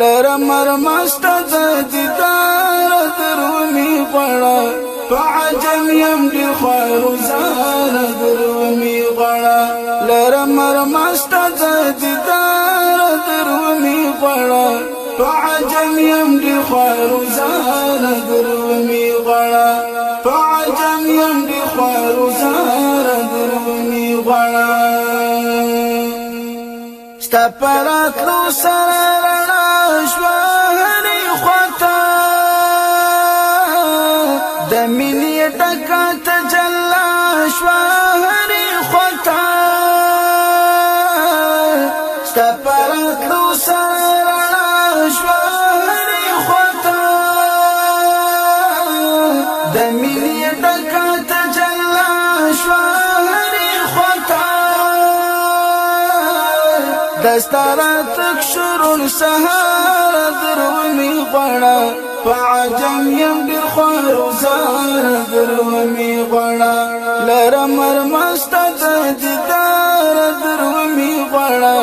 لرم رمست د دیدار درومی غړا په عجم يم دي خير زار درومی غړا لرم رمست د دیدار درومی غړا په عجم يم دي خير زار درومی غړا په عجم يم دي خير زار درومی غړا ستا پرات لو سره شوهرې خواته دمي مینې ټکا ته جلا شوهرې دستار تک شرون سهار درومی غړا فعجم یم بیر خوار زار درومی غړا لرمر مست د دیدار درومی غړا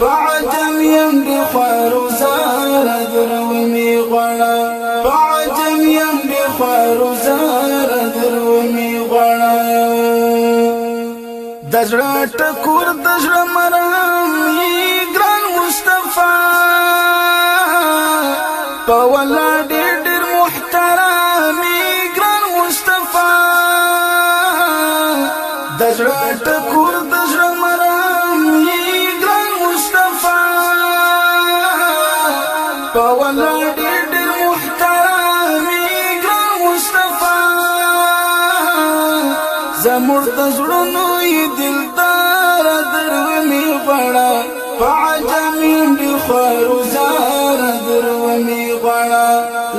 فعجم یم بیر خوار زار درومی غړا فعجم یم بیر خوار زار درومی غړا دزړه ټکور دزړه مرهم مصطفی په ولا ډېر ډېر محترمي ګران مصطفی د زړه ټکور د زړه مرامي ګران مصطفی په ولا ډېر ډېر محترمي ګران مصطفی زموږ د زړونو یې دلدار درمه وړه غمین دی خوارو زار درومی غړا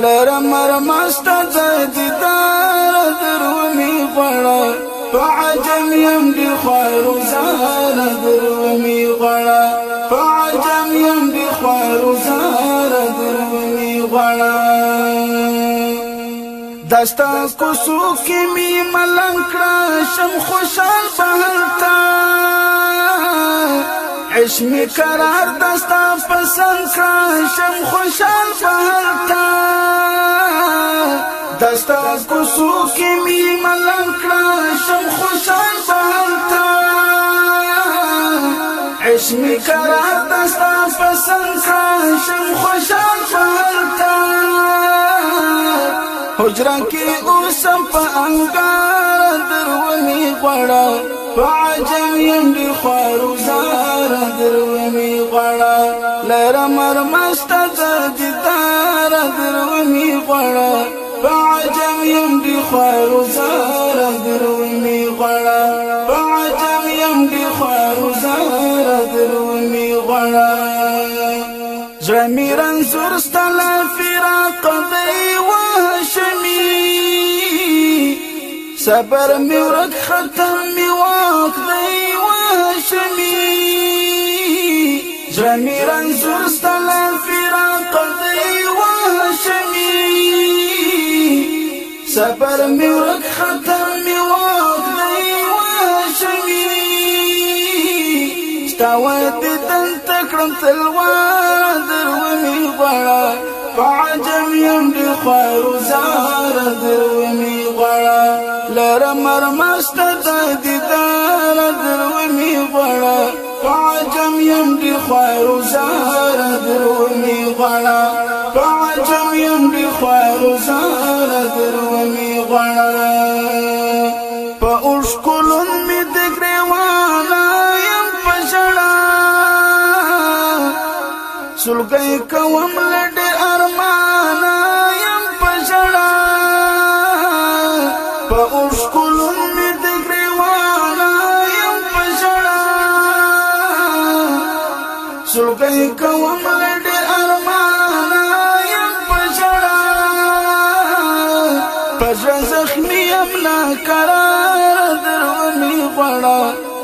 لرم مرمست زدی دار درومی غړا فعجم یم دی خوارو زار درومی غړا فعجم یم دی خوارو زار درومی غړا دستا کو سو کی می ملنګ کړه شم خوشال چشمی قرار دستا پسند کرا شم خوشحال بهرتا دستا کوسو کې می ملنګ کرا شم خوشحال بهرتا چشمی قرار دستا پسند کرا شم خوشحال بهرتا حجره کې اوسم په انګار درونی غړم فعجوي لخوارو زاره درومي غړا لرمر مست زدي دار درومي غړا فعجوي لخوارو زاره درومي غړا فعجوي لخوارو زاره درومي غړا زړمي رنزور ستل فراق دی وهشمي صبر مې ورک ختمي أميرا زرت الفراق ضي وهشمي سفر مورك خطر مواك ضي وهشمي استوت تنتكرم تلوادر ومي غرا فعجم يمدي خير زار در ومي غرا لرمر مستدى دار در ومي غرا یم دی خوار زار درونی غړا پاجم یم دی خوار زار درونی غړا په اوشکلون می د ګریوانا یم پښړا سلګې کوم لډه سلګي کوم لډې ارمان یم پښړا پژن زخمي یم نا قرار درونی غړا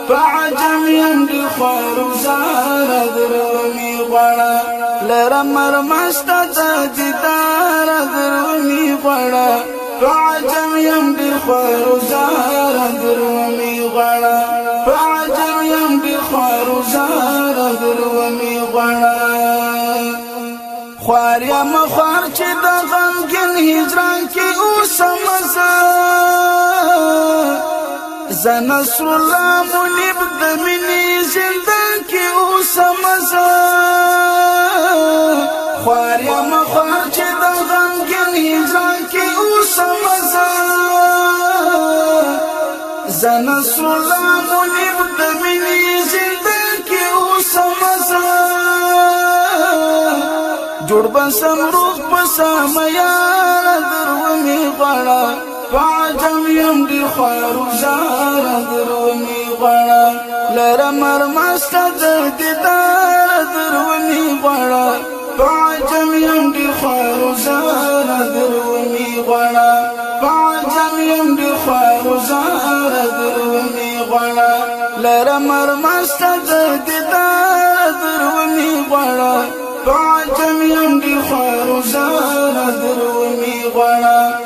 فعجم یم دی خور زار درونی غړا لرم مرمستا دیدار درونی غړا فعجم یم دی خور زار درومي غړا خوار یا مخوار چې د غمګن هجران کې اوسم زه نصر الله منیب د منی زندان کې اوسم زه خوار یا مخوار چې د غمګن هجران کې اوسم زه نصر الله منیب د منی زندان کې اوسم زه جوړ بسم روح بسم یا درو می غړا فعجم یم دی خیر زار درو می غړا لرمر مست د دیدار درو می غړا فعجم یم دی خیر زار درو می غړا فعجم یم دی خیر زار درو می غړا لرمر مست د دیدار فعتم يمدي خير زان ذرومي غلا